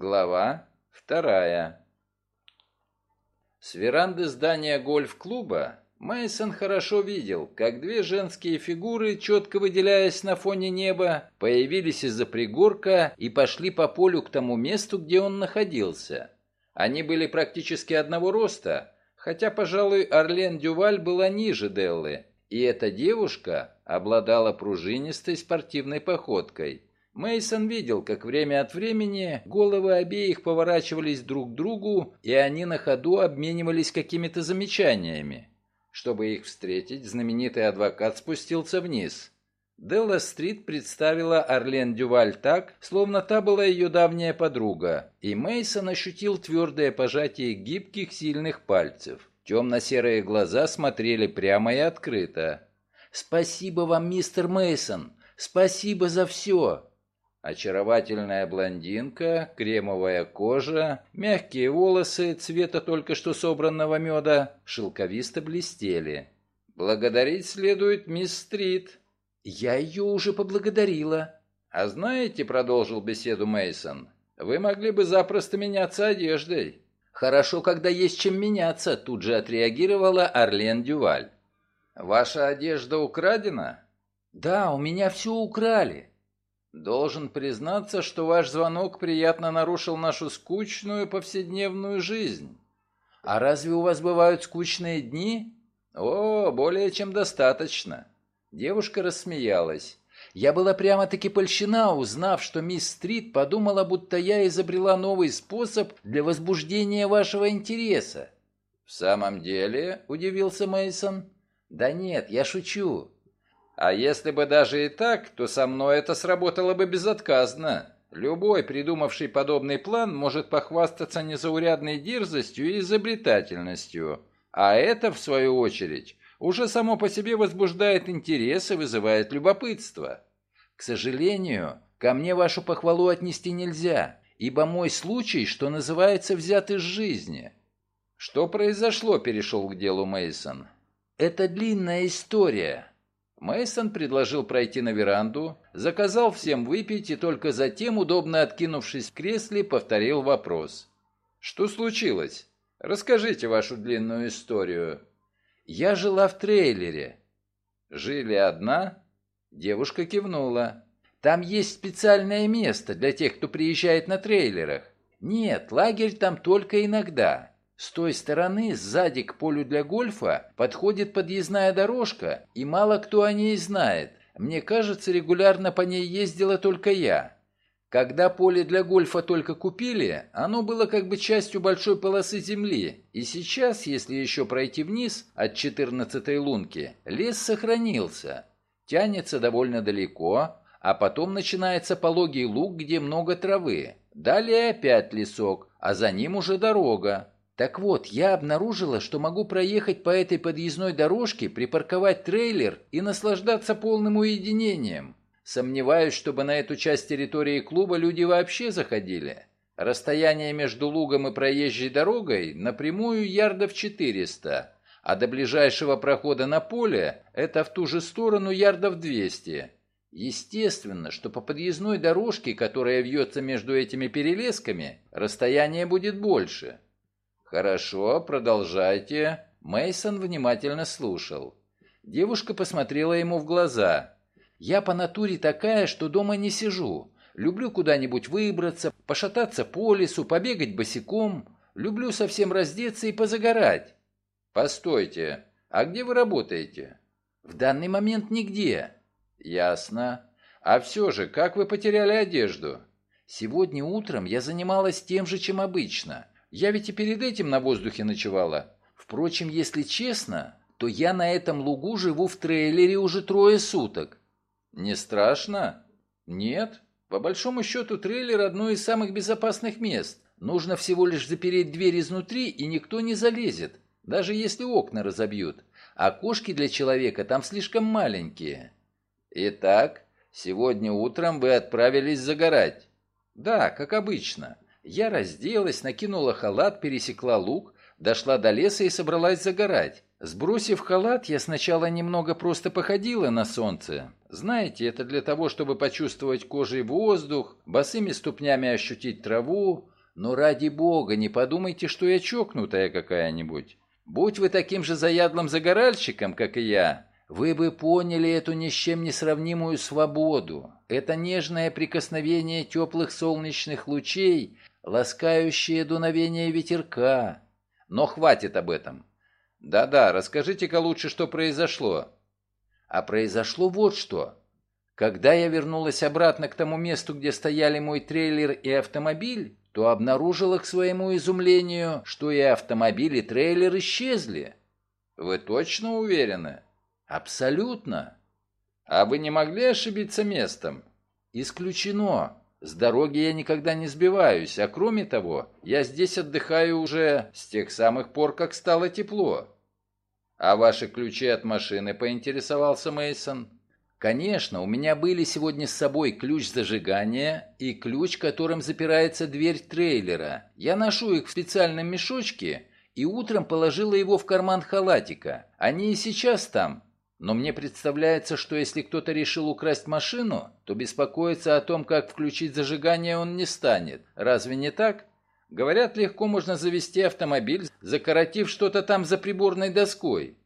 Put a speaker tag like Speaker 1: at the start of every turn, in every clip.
Speaker 1: Глава вторая. С веранды здания гольф-клуба Мейсон хорошо видел, как две женские фигуры, четко выделяясь на фоне неба, появились из-за пригорка и пошли по полю к тому месту, где он находился. Они были практически одного роста, хотя, пожалуй, Орлен Дюваль была ниже Деллы, и эта девушка обладала пружинистой спортивной походкой. Мейсон видел, как время от времени головы обеих поворачивались друг к другу, и они на ходу обменивались какими-то замечаниями. Чтобы их встретить, знаменитый адвокат спустился вниз. Делла Стрит представила Орлен Дюваль так, словно та была ее давняя подруга, и Мейсон ощутил твердое пожатие гибких сильных пальцев. Темно-серые глаза смотрели прямо и открыто. «Спасибо вам, мистер Мейсон, Спасибо за все!» Очаровательная блондинка, кремовая кожа, мягкие волосы цвета только что собранного меда шелковисто блестели. «Благодарить следует мисс Стрит». «Я ее уже поблагодарила». «А знаете, — продолжил беседу Мейсон, вы могли бы запросто меняться одеждой». «Хорошо, когда есть чем меняться», — тут же отреагировала Орлен Дюваль. «Ваша одежда украдена?» «Да, у меня все украли». Должен признаться, что ваш звонок приятно нарушил нашу скучную повседневную жизнь. А разве у вас бывают скучные дни? О, более чем достаточно. Девушка рассмеялась. Я была прямо-таки польщена, узнав, что мисс Стрит подумала, будто я изобрела новый способ для возбуждения вашего интереса. В самом деле, удивился Мейсон. Да нет, я шучу. А если бы даже и так, то со мной это сработало бы безотказно. Любой, придумавший подобный план, может похвастаться незаурядной дерзостью и изобретательностью. А это, в свою очередь, уже само по себе возбуждает интерес и вызывает любопытство. К сожалению, ко мне вашу похвалу отнести нельзя, ибо мой случай, что называется, взят из жизни. Что произошло, перешел к делу Мейсон. Это длинная история. Мейсон предложил пройти на веранду, заказал всем выпить и только затем, удобно откинувшись в кресле, повторил вопрос. «Что случилось? Расскажите вашу длинную историю». «Я жила в трейлере». «Жили одна?» Девушка кивнула. «Там есть специальное место для тех, кто приезжает на трейлерах. Нет, лагерь там только иногда. С той стороны, сзади к полю для гольфа, подходит подъездная дорожка, и мало кто о ней знает. Мне кажется, регулярно по ней ездила только я. Когда поле для гольфа только купили, оно было как бы частью большой полосы земли, и сейчас, если еще пройти вниз от 14-й лунки, лес сохранился. Тянется довольно далеко, а потом начинается пологий луг, где много травы. Далее опять лесок, а за ним уже дорога. Так вот, я обнаружила, что могу проехать по этой подъездной дорожке, припарковать трейлер и наслаждаться полным уединением. Сомневаюсь, чтобы на эту часть территории клуба люди вообще заходили. Расстояние между лугом и проезжей дорогой напрямую ярдов 400, а до ближайшего прохода на поле это в ту же сторону ярдов 200. Естественно, что по подъездной дорожке, которая вьется между этими перелесками, расстояние будет больше. «Хорошо, продолжайте». Мейсон внимательно слушал. Девушка посмотрела ему в глаза. «Я по натуре такая, что дома не сижу. Люблю куда-нибудь выбраться, пошататься по лесу, побегать босиком. Люблю совсем раздеться и позагорать». «Постойте, а где вы работаете?» «В данный момент нигде». «Ясно. А все же, как вы потеряли одежду?» «Сегодня утром я занималась тем же, чем обычно. Я ведь и перед этим на воздухе ночевала. Впрочем, если честно, то я на этом лугу живу в трейлере уже трое суток. Не страшно? Нет. По большому счету, трейлер одно из самых безопасных мест. Нужно всего лишь запереть дверь изнутри, и никто не залезет, даже если окна разобьют. А кошки для человека там слишком маленькие. Итак, сегодня утром вы отправились загорать. Да, как обычно. Я разделась, накинула халат, пересекла луг, дошла до леса и собралась загорать. Сбросив халат, я сначала немного просто походила на солнце. Знаете, это для того, чтобы почувствовать кожей воздух, босыми ступнями ощутить траву. Но ради бога, не подумайте, что я чокнутая какая-нибудь. Будь вы таким же заядлым загоральщиком, как и я, вы бы поняли эту ни с чем не сравнимую свободу. Это нежное прикосновение теплых солнечных лучей, ласкающее дуновение ветерка. Но хватит об этом. Да-да, расскажите-ка лучше, что произошло. А произошло вот что. Когда я вернулась обратно к тому месту, где стояли мой трейлер и автомобиль, то обнаружила к своему изумлению, что и автомобиль, и трейлер исчезли. Вы точно уверены? Абсолютно. А вы не могли ошибиться местом? Исключено. С дороги я никогда не сбиваюсь, а кроме того, я здесь отдыхаю уже с тех самых пор, как стало тепло. А ваши ключи от машины, поинтересовался Мейсон. Конечно, у меня были сегодня с собой ключ зажигания и ключ, которым запирается дверь трейлера. Я ношу их в специальном мешочке и утром положила его в карман халатика. Они и сейчас там, но мне представляется, что если кто-то решил украсть машину, то беспокоиться о том, как включить зажигание, он не станет. Разве не так? Говорят, легко можно завести автомобиль, закоротив что-то там за приборной доской.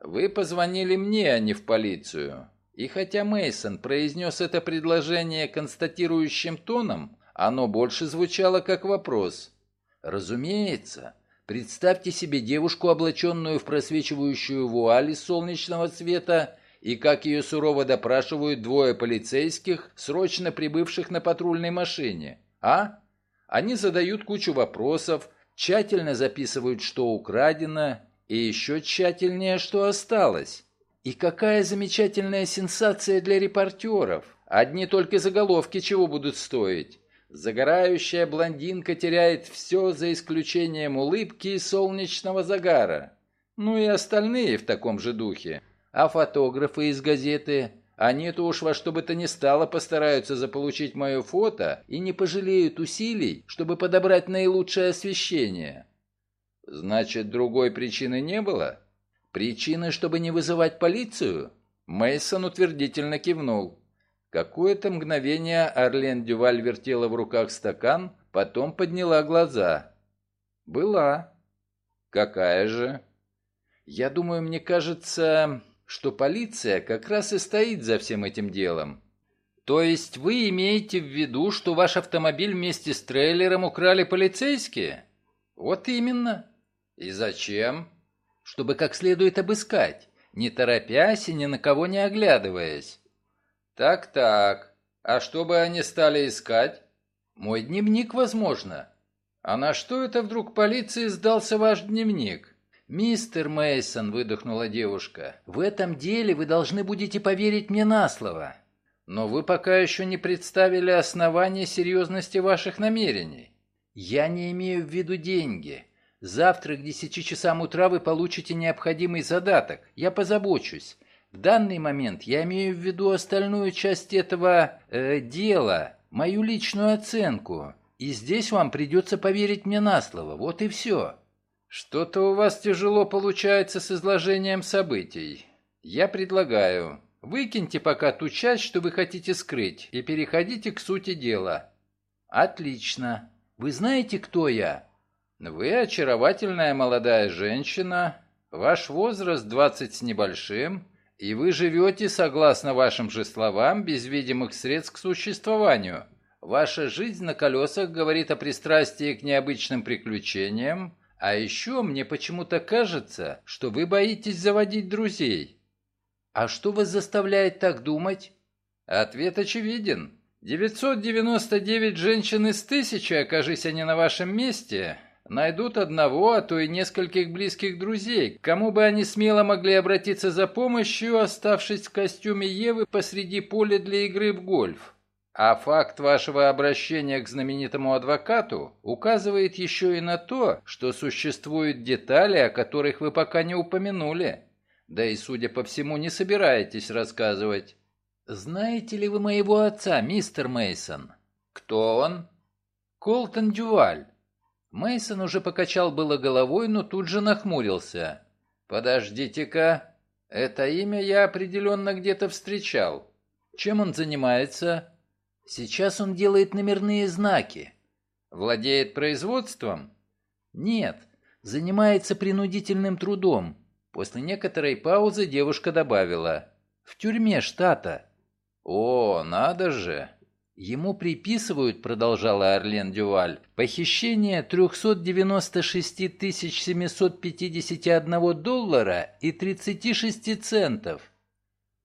Speaker 1: Вы позвонили мне, а не в полицию. И хотя Мейсон произнес это предложение констатирующим тоном, оно больше звучало как вопрос. Разумеется, Представьте себе девушку, облаченную в просвечивающую вуаль из солнечного цвета, и как ее сурово допрашивают двое полицейских, срочно прибывших на патрульной машине. А? Они задают кучу вопросов, тщательно записывают, что украдено, и еще тщательнее, что осталось. И какая замечательная сенсация для репортеров. Одни только заголовки чего будут стоить. Загорающая блондинка теряет все за исключением улыбки и солнечного загара. Ну и остальные в таком же духе. А фотографы из газеты, они-то уж во что бы то ни стало постараются заполучить мое фото и не пожалеют усилий, чтобы подобрать наилучшее освещение. Значит, другой причины не было? Причины, чтобы не вызывать полицию? Мейсон утвердительно кивнул. Какое-то мгновение Арлен Дюваль вертела в руках стакан, потом подняла глаза. «Была». «Какая же?» «Я думаю, мне кажется, что полиция как раз и стоит за всем этим делом. То есть вы имеете в виду, что ваш автомобиль вместе с трейлером украли полицейские? Вот именно. И зачем? Чтобы как следует обыскать, не торопясь и ни на кого не оглядываясь. «Так-так. А что бы они стали искать?» «Мой дневник, возможно». «А на что это вдруг полиции сдался ваш дневник?» «Мистер Мейсон, выдохнула девушка, — «в этом деле вы должны будете поверить мне на слово. Но вы пока еще не представили основания серьезности ваших намерений. Я не имею в виду деньги. Завтра к десяти часам утра вы получите необходимый задаток. Я позабочусь. В данный момент я имею в виду остальную часть этого э, дела, мою личную оценку. И здесь вам придется поверить мне на слово. Вот и все. Что-то у вас тяжело получается с изложением событий. Я предлагаю, выкиньте пока ту часть, что вы хотите скрыть, и переходите к сути дела. Отлично. Вы знаете, кто я? Вы очаровательная молодая женщина. Ваш возраст двадцать с небольшим. И вы живете, согласно вашим же словам, без видимых средств к существованию. Ваша жизнь на колесах говорит о пристрастии к необычным приключениям, а еще мне почему-то кажется, что вы боитесь заводить друзей. А что вас заставляет так думать? Ответ очевиден. 999 женщин из тысячи, окажись они на вашем месте, Найдут одного, а то и нескольких близких друзей, к кому бы они смело могли обратиться за помощью, оставшись в костюме Евы посреди поля для игры в гольф. А факт вашего обращения к знаменитому адвокату указывает еще и на то, что существуют детали, о которых вы пока не упомянули. Да и, судя по всему, не собираетесь рассказывать. Знаете ли вы моего отца, мистер Мейсон? Кто он? Колтон Дюваль. Мейсон уже покачал было головой, но тут же нахмурился. «Подождите-ка, это имя я определенно где-то встречал. Чем он занимается?» «Сейчас он делает номерные знаки». «Владеет производством?» «Нет, занимается принудительным трудом». После некоторой паузы девушка добавила. «В тюрьме штата». «О, надо же! Ему приписывают, продолжала Орлен Дюваль, похищение 396 751 доллара и 36 центов.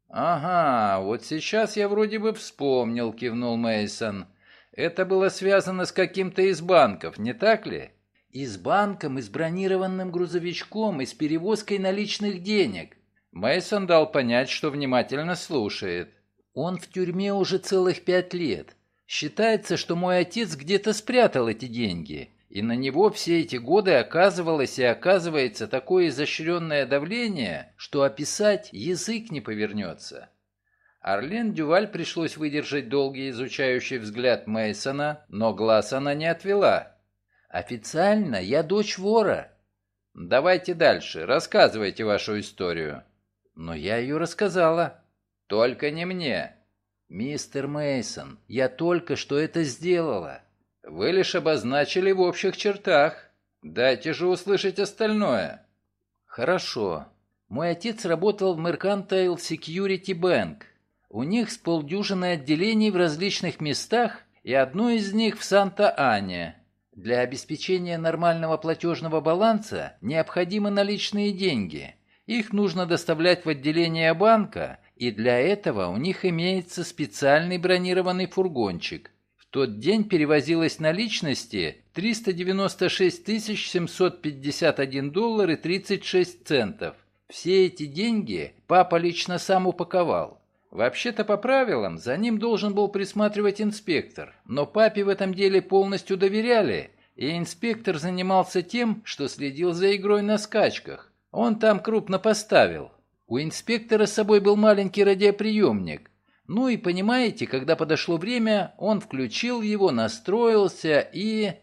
Speaker 1: Ага, вот сейчас я вроде бы вспомнил, кивнул Мейсон. Это было связано с каким-то из банков, не так ли? И с банком, и с бронированным грузовичком, и с перевозкой наличных денег. Мейсон дал понять, что внимательно слушает. Он в тюрьме уже целых пять лет. Считается, что мой отец где-то спрятал эти деньги, и на него все эти годы оказывалось и оказывается такое изощренное давление, что описать язык не повернется. Орлен Дюваль пришлось выдержать долгий изучающий взгляд Мейсона, но глаз она не отвела. «Официально я дочь вора». «Давайте дальше, рассказывайте вашу историю». «Но я ее рассказала». Только не мне. Мистер Мейсон, я только что это сделала. Вы лишь обозначили в общих чертах. Дайте же услышать остальное. Хорошо. Мой отец работал в Mercantile Security Bank. У них с полдюжины отделений в различных местах, и одно из них в Санта-Ане. Для обеспечения нормального платежного баланса необходимы наличные деньги. Их нужно доставлять в отделение банка и для этого у них имеется специальный бронированный фургончик. В тот день перевозилось наличности 396 751 доллар и 36 центов. Все эти деньги папа лично сам упаковал. Вообще-то по правилам за ним должен был присматривать инспектор, но папе в этом деле полностью доверяли, и инспектор занимался тем, что следил за игрой на скачках. Он там крупно поставил. У инспектора с собой был маленький радиоприемник. Ну и понимаете, когда подошло время, он включил его, настроился и...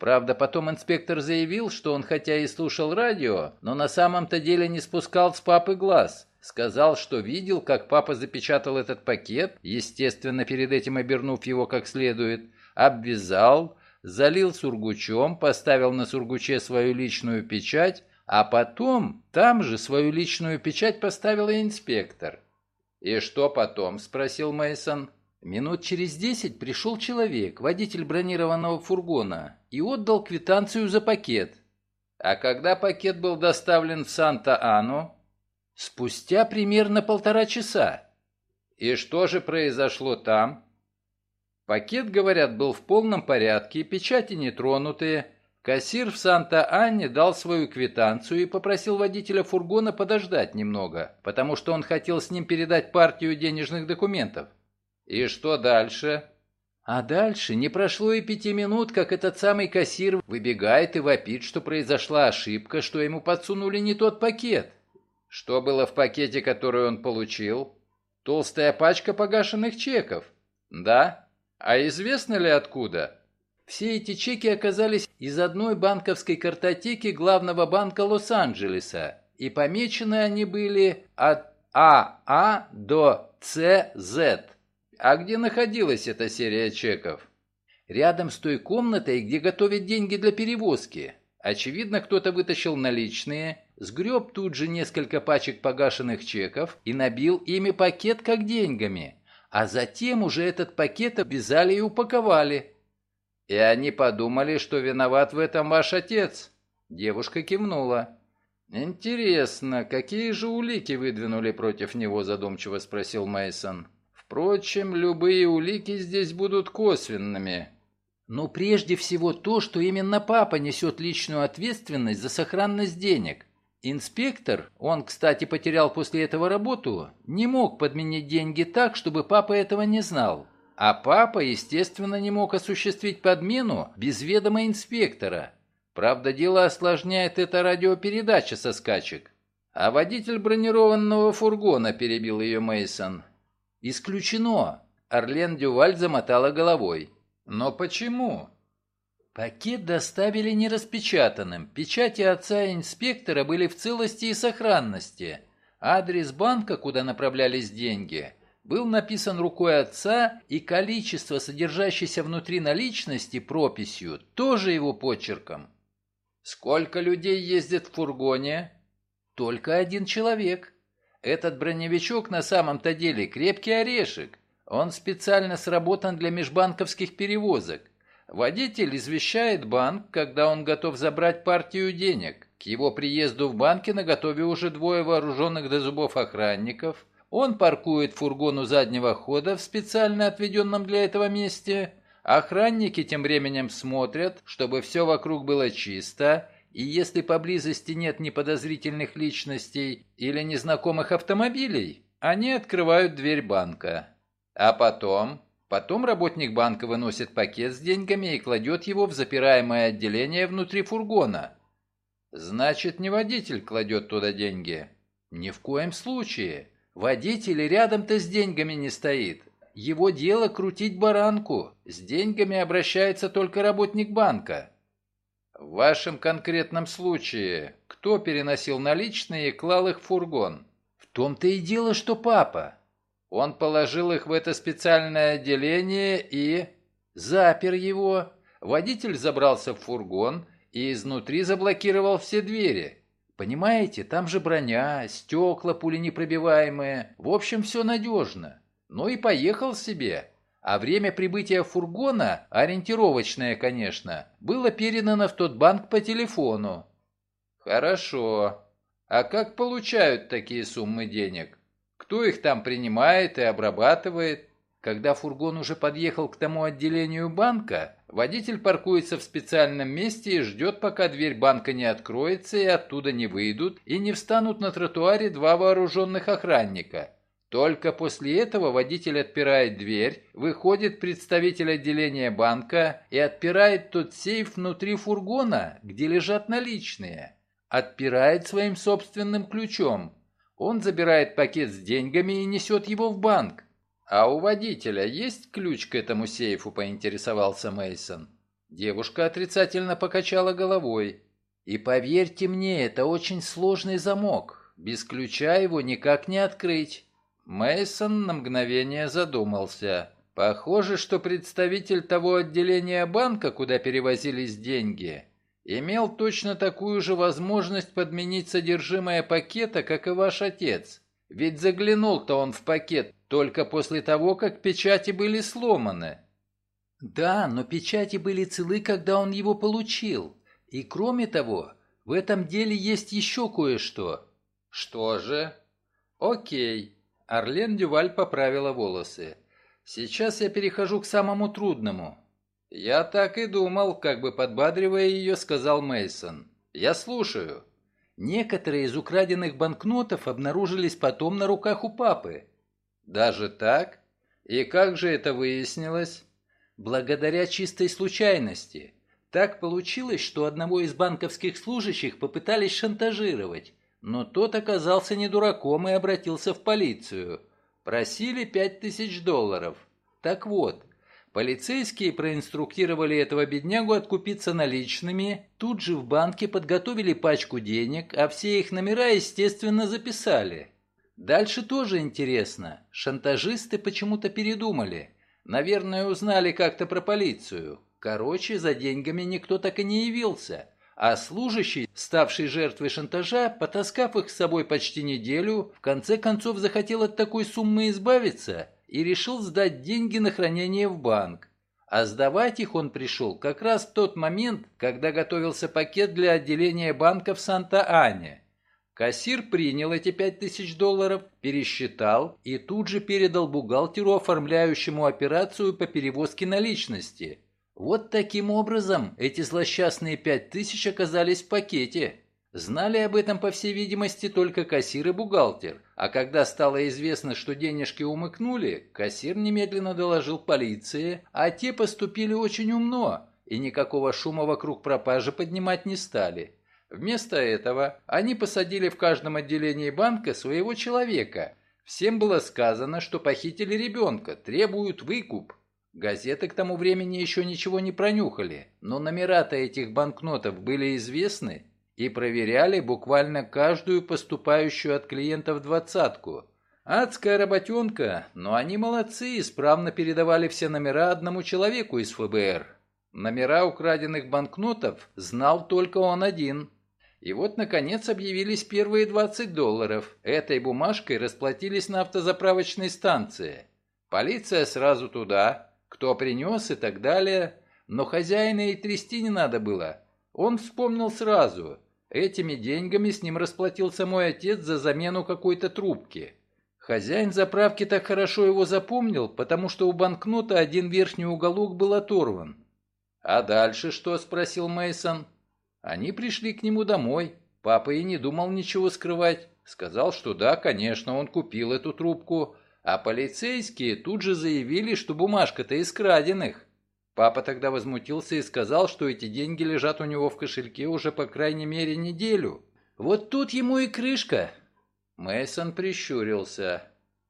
Speaker 1: Правда, потом инспектор заявил, что он хотя и слушал радио, но на самом-то деле не спускал с папы глаз. Сказал, что видел, как папа запечатал этот пакет, естественно, перед этим обернув его как следует, обвязал, залил сургучом, поставил на сургуче свою личную печать, а потом там же свою личную печать поставил инспектор. «И что потом?» – спросил Мейсон. Минут через десять пришел человек, водитель бронированного фургона, и отдал квитанцию за пакет. А когда пакет был доставлен в Санта-Ану? Спустя примерно полтора часа. И что же произошло там? Пакет, говорят, был в полном порядке, печати не тронутые, Кассир в Санта-Анне дал свою квитанцию и попросил водителя фургона подождать немного, потому что он хотел с ним передать партию денежных документов. И что дальше? А дальше не прошло и пяти минут, как этот самый кассир выбегает и вопит, что произошла ошибка, что ему подсунули не тот пакет. Что было в пакете, который он получил? Толстая пачка погашенных чеков. Да? А известно ли откуда? Все эти чеки оказались из одной банковской картотеки главного банка Лос-Анджелеса, и помечены они были от АА до ЦЗ. А где находилась эта серия чеков? Рядом с той комнатой, где готовят деньги для перевозки. Очевидно, кто-то вытащил наличные, сгреб тут же несколько пачек погашенных чеков и набил ими пакет как деньгами. А затем уже этот пакет обвязали и упаковали, «И они подумали, что виноват в этом ваш отец?» Девушка кивнула. «Интересно, какие же улики выдвинули против него?» задумчиво спросил Мейсон. «Впрочем, любые улики здесь будут косвенными». «Но прежде всего то, что именно папа несет личную ответственность за сохранность денег. Инспектор, он, кстати, потерял после этого работу, не мог подменить деньги так, чтобы папа этого не знал. А папа, естественно, не мог осуществить подмену без ведома инспектора. Правда, дело осложняет эта радиопередача со скачек. А водитель бронированного фургона перебил ее Мейсон. Исключено. Орлен Дюваль замотала головой. Но почему? Пакет доставили нераспечатанным. Печати отца инспектора были в целости и сохранности. Адрес банка, куда направлялись деньги, был написан рукой отца, и количество, содержащееся внутри наличности, прописью, тоже его почерком. Сколько людей ездит в фургоне? Только один человек. Этот броневичок на самом-то деле крепкий орешек. Он специально сработан для межбанковских перевозок. Водитель извещает банк, когда он готов забрать партию денег. К его приезду в банке наготове уже двое вооруженных до зубов охранников. Он паркует фургон у заднего хода в специально отведенном для этого месте. Охранники тем временем смотрят, чтобы все вокруг было чисто, и если поблизости нет неподозрительных личностей или незнакомых автомобилей, они открывают дверь банка. А потом Потом работник банка выносит пакет с деньгами и кладет его в запираемое отделение внутри фургона. Значит, не водитель кладет туда деньги. Ни в коем случае. Водитель рядом-то с деньгами не стоит. Его дело крутить баранку. С деньгами обращается только работник банка. В вашем конкретном случае, кто переносил наличные и клал их в фургон? В том-то и дело, что папа. Он положил их в это специальное отделение и... Запер его. Водитель забрался в фургон и изнутри заблокировал все двери. Понимаете, там же броня, стекла пуленепробиваемые. В общем, все надежно. Ну и поехал себе. А время прибытия фургона, ориентировочное, конечно, было передано в тот банк по телефону. Хорошо. А как получают такие суммы денег? Кто их там принимает и обрабатывает? Когда фургон уже подъехал к тому отделению банка, водитель паркуется в специальном месте и ждет, пока дверь банка не откроется и оттуда не выйдут и не встанут на тротуаре два вооруженных охранника. Только после этого водитель отпирает дверь, выходит представитель отделения банка и отпирает тот сейф внутри фургона, где лежат наличные. Отпирает своим собственным ключом, он забирает пакет с деньгами и несет его в банк. А у водителя есть ключ к этому сейфу, поинтересовался Мейсон. Девушка отрицательно покачала головой. И поверьте мне, это очень сложный замок. Без ключа его никак не открыть. Мейсон на мгновение задумался. Похоже, что представитель того отделения банка, куда перевозились деньги, имел точно такую же возможность подменить содержимое пакета, как и ваш отец. Ведь заглянул-то он в пакет только после того, как печати были сломаны. Да, но печати были целы, когда он его получил. И кроме того, в этом деле есть еще кое-что. Что же? Окей. Арлен Дюваль поправила волосы. Сейчас я перехожу к самому трудному. «Я так и думал», — как бы подбадривая ее, сказал Мейсон. «Я слушаю». Некоторые из украденных банкнотов обнаружились потом на руках у папы. «Даже так? И как же это выяснилось?» «Благодаря чистой случайности. Так получилось, что одного из банковских служащих попытались шантажировать, но тот оказался не дураком и обратился в полицию. Просили пять тысяч долларов. Так вот, Полицейские проинструктировали этого беднягу откупиться наличными, тут же в банке подготовили пачку денег, а все их номера, естественно, записали. Дальше тоже интересно. Шантажисты почему-то передумали. Наверное, узнали как-то про полицию. Короче, за деньгами никто так и не явился. А служащий, ставший жертвой шантажа, потаскав их с собой почти неделю, в конце концов захотел от такой суммы избавиться – и решил сдать деньги на хранение в банк. А сдавать их он пришел как раз в тот момент, когда готовился пакет для отделения банка в Санта-Ане. Кассир принял эти пять тысяч долларов, пересчитал и тут же передал бухгалтеру, оформляющему операцию по перевозке наличности. Вот таким образом эти злосчастные пять тысяч оказались в пакете. Знали об этом, по всей видимости, только кассир и бухгалтер, а когда стало известно, что денежки умыкнули, кассир немедленно доложил полиции, а те поступили очень умно и никакого шума вокруг пропажи поднимать не стали. Вместо этого они посадили в каждом отделении банка своего человека. Всем было сказано, что похитили ребенка, требуют выкуп. Газеты к тому времени еще ничего не пронюхали, но номера-то этих банкнотов были известны и проверяли буквально каждую поступающую от клиентов двадцатку. Адская работенка, но они молодцы, исправно передавали все номера одному человеку из ФБР. Номера украденных банкнотов знал только он один. И вот, наконец, объявились первые 20 долларов. Этой бумажкой расплатились на автозаправочной станции. Полиция сразу туда, кто принес и так далее. Но хозяина и трясти не надо было. Он вспомнил сразу. Этими деньгами с ним расплатился мой отец за замену какой-то трубки. Хозяин заправки так хорошо его запомнил, потому что у банкнота один верхний уголок был оторван. «А дальше что?» – спросил Мейсон. Они пришли к нему домой. Папа и не думал ничего скрывать. Сказал, что да, конечно, он купил эту трубку. А полицейские тут же заявили, что бумажка-то из краденных. Папа тогда возмутился и сказал, что эти деньги лежат у него в кошельке уже по крайней мере неделю. Вот тут ему и крышка. Мейсон прищурился.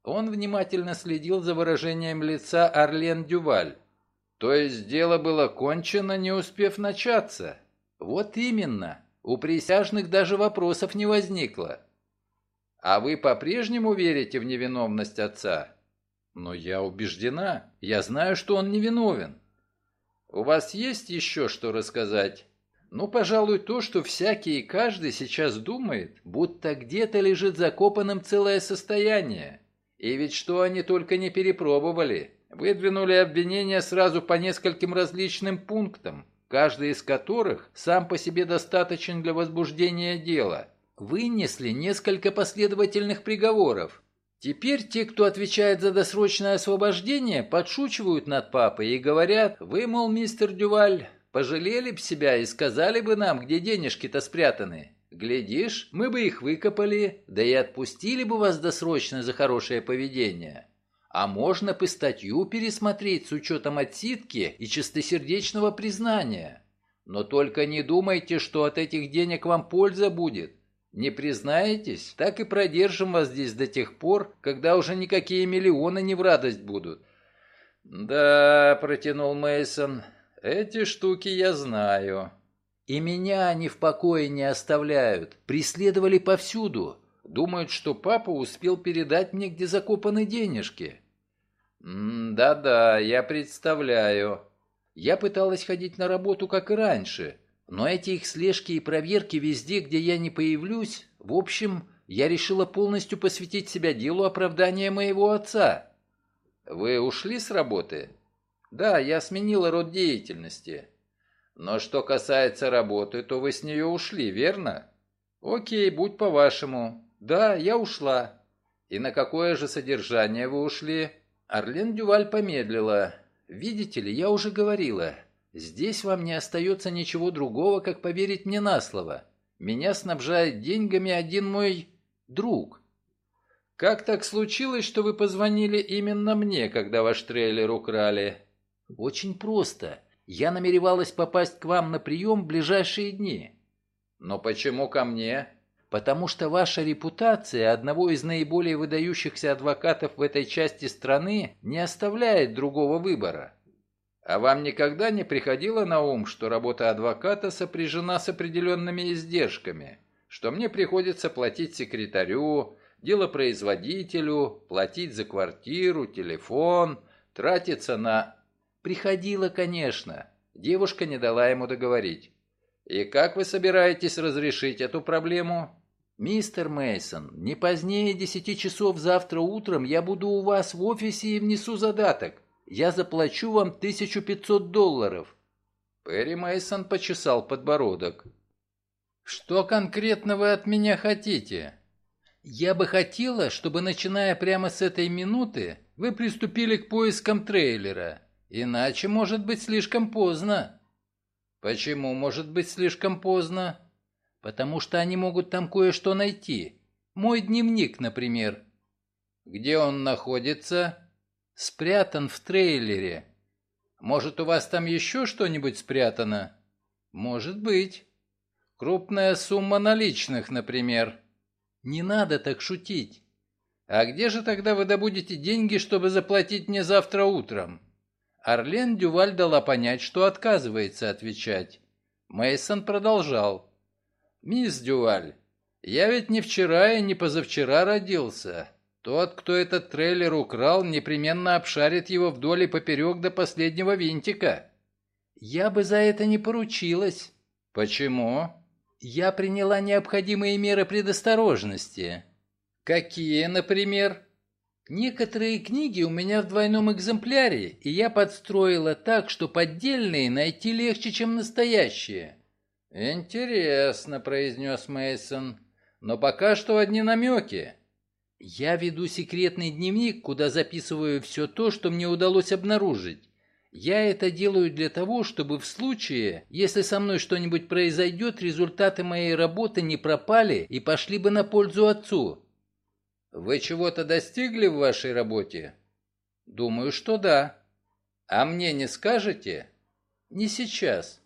Speaker 1: Он внимательно следил за выражением лица Арлен Дюваль. То есть дело было кончено, не успев начаться? Вот именно. У присяжных даже вопросов не возникло. А вы по-прежнему верите в невиновность отца? Но я убеждена. Я знаю, что он невиновен. У вас есть еще что рассказать? Ну, пожалуй, то, что всякий и каждый сейчас думает, будто где-то лежит закопанным целое состояние. И ведь что они только не перепробовали. Выдвинули обвинения сразу по нескольким различным пунктам, каждый из которых сам по себе достаточен для возбуждения дела. Вынесли несколько последовательных приговоров. Теперь те, кто отвечает за досрочное освобождение, подшучивают над папой и говорят, «Вы, мол, мистер Дюваль, Пожалели б себя и сказали бы нам, где денежки-то спрятаны. Глядишь, мы бы их выкопали, да и отпустили бы вас досрочно за хорошее поведение. А можно бы статью пересмотреть с учетом отсидки и чистосердечного признания. Но только не думайте, что от этих денег вам польза будет. Не признаетесь, так и продержим вас здесь до тех пор, когда уже никакие миллионы не в радость будут. Да, протянул Мейсон. Эти штуки я знаю. И меня они в покое не оставляют. Преследовали повсюду. Думают, что папа успел передать мне, где закопаны денежки. Да-да, я представляю. Я пыталась ходить на работу, как и раньше. Но эти их слежки и проверки везде, где я не появлюсь, в общем, я решила полностью посвятить себя делу оправдания моего отца. Вы ушли с работы? Да, я сменила род деятельности. Но что касается работы, то вы с нее ушли, верно? Окей, будь по-вашему. Да, я ушла. И на какое же содержание вы ушли? Арлен Дюваль помедлила. Видите ли, я уже говорила. Здесь вам не остается ничего другого, как поверить мне на слово. Меня снабжает деньгами один мой друг. Как так случилось, что вы позвонили именно мне, когда ваш трейлер украли? «Очень просто. Я намеревалась попасть к вам на прием в ближайшие дни». «Но почему ко мне?» «Потому что ваша репутация одного из наиболее выдающихся адвокатов в этой части страны не оставляет другого выбора». «А вам никогда не приходило на ум, что работа адвоката сопряжена с определенными издержками, что мне приходится платить секретарю, делопроизводителю, платить за квартиру, телефон, тратиться на «Приходила, конечно». Девушка не дала ему договорить. «И как вы собираетесь разрешить эту проблему?» «Мистер Мейсон, не позднее десяти часов завтра утром я буду у вас в офисе и внесу задаток. Я заплачу вам 1500 долларов». Перри Мейсон почесал подбородок. «Что конкретно вы от меня хотите?» «Я бы хотела, чтобы, начиная прямо с этой минуты, вы приступили к поискам трейлера. Иначе может быть слишком поздно. Почему может быть слишком поздно? Потому что они могут там кое-что найти. Мой дневник, например. Где он находится? Спрятан в трейлере. Может, у вас там еще что-нибудь спрятано? Может быть. Крупная сумма наличных, например. Не надо так шутить. А где же тогда вы добудете деньги, чтобы заплатить мне завтра утром? Арлен Дюваль дала понять, что отказывается отвечать. Мейсон продолжал. «Мисс Дюваль, я ведь не вчера и не позавчера родился. Тот, кто этот трейлер украл, непременно обшарит его вдоль и поперек до последнего винтика». «Я бы за это не поручилась». «Почему?» «Я приняла необходимые меры предосторожности». «Какие, например?» Некоторые книги у меня в двойном экземпляре, и я подстроила так, что поддельные найти легче, чем настоящие. Интересно, произнес Мейсон. Но пока что одни намеки. Я веду секретный дневник, куда записываю все то, что мне удалось обнаружить. Я это делаю для того, чтобы в случае, если со мной что-нибудь произойдет, результаты моей работы не пропали и пошли бы на пользу отцу. Вы чего-то достигли в вашей работе? Думаю, что да. А мне не скажете? Не сейчас.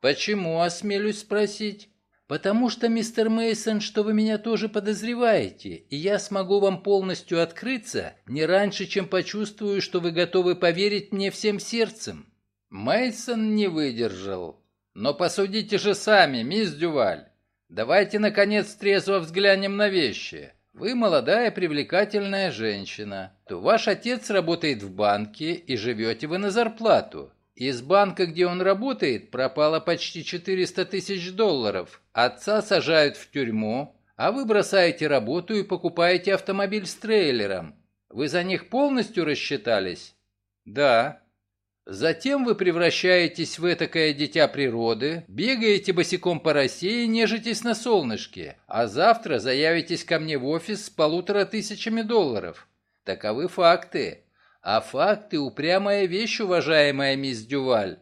Speaker 1: Почему, осмелюсь спросить? Потому что, мистер Мейсон, что вы меня тоже подозреваете, и я смогу вам полностью открыться не раньше, чем почувствую, что вы готовы поверить мне всем сердцем. Мейсон не выдержал. Но посудите же сами, мисс Дюваль. Давайте наконец трезво взглянем на вещи. Вы молодая привлекательная женщина, то ваш отец работает в банке и живете вы на зарплату. Из банка, где он работает, пропало почти 400 тысяч долларов. Отца сажают в тюрьму, а вы бросаете работу и покупаете автомобиль с трейлером. Вы за них полностью рассчитались? Да. Затем вы превращаетесь в этакое дитя природы, бегаете босиком по России нежитесь на солнышке, а завтра заявитесь ко мне в офис с полутора тысячами долларов. Таковы факты. А факты – упрямая вещь, уважаемая мисс Дюваль.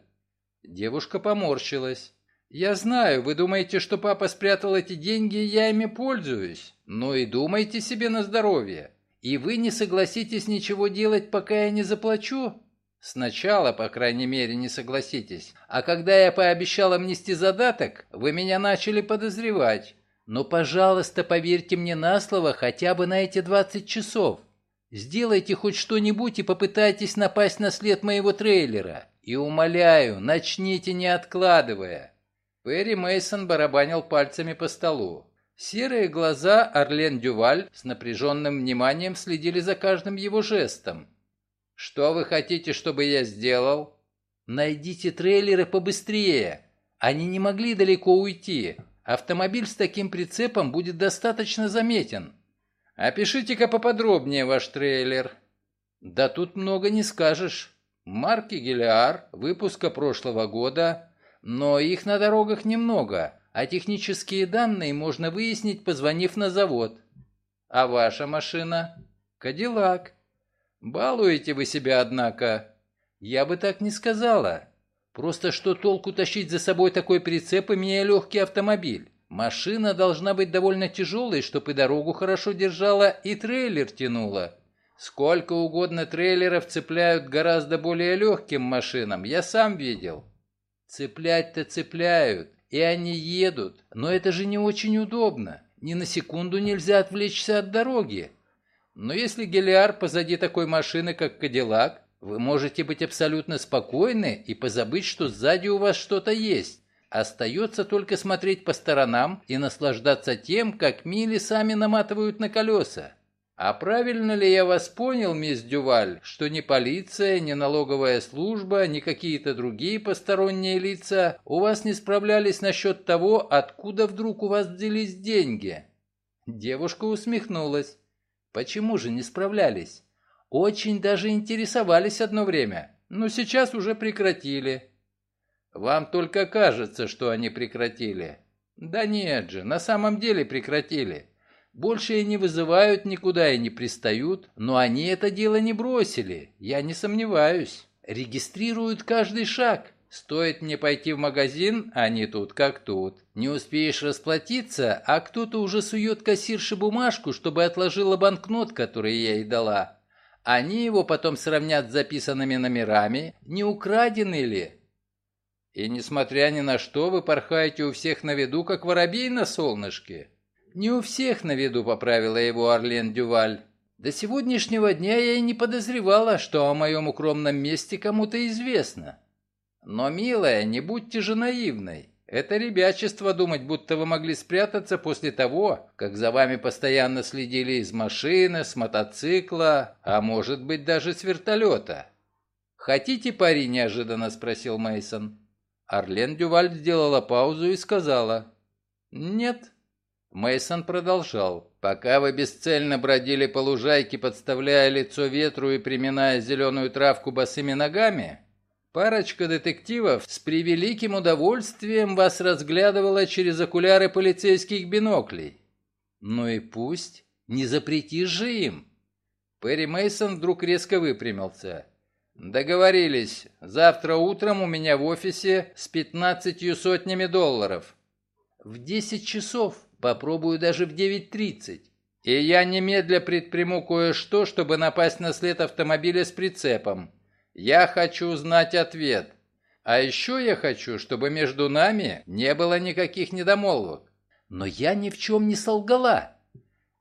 Speaker 1: Девушка поморщилась. «Я знаю, вы думаете, что папа спрятал эти деньги, и я ими пользуюсь. Но и думайте себе на здоровье. И вы не согласитесь ничего делать, пока я не заплачу?» Сначала, по крайней мере, не согласитесь. А когда я пообещал внести задаток, вы меня начали подозревать. Но, пожалуйста, поверьте мне на слово хотя бы на эти 20 часов. Сделайте хоть что-нибудь и попытайтесь напасть на след моего трейлера. И умоляю, начните не откладывая. Перри Мейсон барабанил пальцами по столу. Серые глаза Орлен Дюваль с напряженным вниманием следили за каждым его жестом. Что вы хотите, чтобы я сделал? Найдите трейлеры побыстрее. Они не могли далеко уйти. Автомобиль с таким прицепом будет достаточно заметен. Опишите-ка поподробнее ваш трейлер. Да тут много не скажешь. Марки Гелиар, выпуска прошлого года, но их на дорогах немного, а технические данные можно выяснить, позвонив на завод. А ваша машина? Кадиллак. «Балуете вы себя, однако». «Я бы так не сказала. Просто что толку тащить за собой такой прицеп, имея легкий автомобиль? Машина должна быть довольно тяжелой, чтобы и дорогу хорошо держала, и трейлер тянула. Сколько угодно трейлеров цепляют гораздо более легким машинам, я сам видел». «Цеплять-то цепляют, и они едут, но это же не очень удобно. Ни на секунду нельзя отвлечься от дороги. Но если Гелиар позади такой машины, как Кадиллак, вы можете быть абсолютно спокойны и позабыть, что сзади у вас что-то есть. Остается только смотреть по сторонам и наслаждаться тем, как мили сами наматывают на колеса. А правильно ли я вас понял, мисс Дюваль, что ни полиция, ни налоговая служба, ни какие-то другие посторонние лица у вас не справлялись насчет того, откуда вдруг у вас взялись деньги?» Девушка усмехнулась. Почему же не справлялись? Очень даже интересовались одно время, но сейчас уже прекратили. Вам только кажется, что они прекратили. Да нет же, на самом деле прекратили. Больше и не вызывают никуда и не пристают, но они это дело не бросили, я не сомневаюсь. Регистрируют каждый шаг. Стоит мне пойти в магазин, они тут как тут. Не успеешь расплатиться, а кто-то уже сует кассирше бумажку, чтобы отложила банкнот, который я ей дала. Они его потом сравнят с записанными номерами, не украдены ли. И несмотря ни на что, вы порхаете у всех на виду, как воробей на солнышке. Не у всех на виду, поправила его Орлен Дюваль. До сегодняшнего дня я и не подозревала, что о моем укромном месте кому-то известно. Но, милая, не будьте же наивной. Это ребячество думать, будто вы могли спрятаться после того, как за вами постоянно следили из машины, с мотоцикла, а может быть даже с вертолета. «Хотите пари?» – неожиданно спросил Мейсон. Арлен Дюваль сделала паузу и сказала «Нет». Мейсон продолжал. «Пока вы бесцельно бродили по лужайке, подставляя лицо ветру и приминая зеленую травку босыми ногами, Парочка детективов с превеликим удовольствием вас разглядывала через окуляры полицейских биноклей. Ну и пусть, не запрети же им. Перри Мейсон вдруг резко выпрямился. Договорились. Завтра утром у меня в офисе с пятнадцатью сотнями долларов. В десять часов. Попробую даже в девять тридцать. И я немедля предприму кое-что, чтобы напасть на след автомобиля с прицепом. Я хочу знать ответ. А еще я хочу, чтобы между нами не было никаких недомолвок. Но я ни в чем не солгала.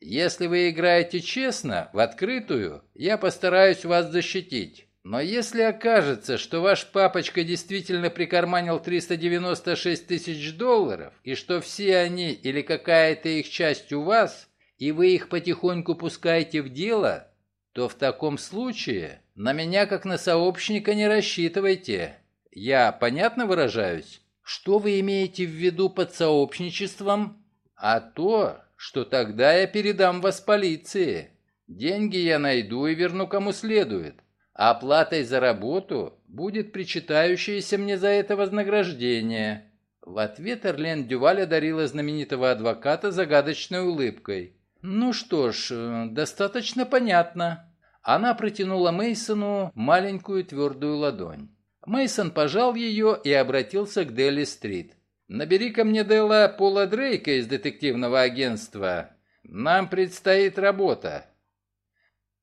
Speaker 1: Если вы играете честно, в открытую, я постараюсь вас защитить. Но если окажется, что ваш папочка действительно прикарманил 396 тысяч долларов, и что все они или какая-то их часть у вас, и вы их потихоньку пускаете в дело, то в таком случае на меня как на сообщника не рассчитывайте. Я понятно выражаюсь? Что вы имеете в виду под сообщничеством? А то, что тогда я передам вас полиции. Деньги я найду и верну кому следует. А оплатой за работу будет причитающееся мне за это вознаграждение». В ответ Эрлен Дюваль одарила знаменитого адвоката загадочной улыбкой. «Ну что ж, э, достаточно понятно». Она протянула Мейсону маленькую твердую ладонь. Мейсон пожал ее и обратился к Дели-стрит. «Набери ко мне Дела Пола Дрейка из детективного агентства. Нам предстоит работа».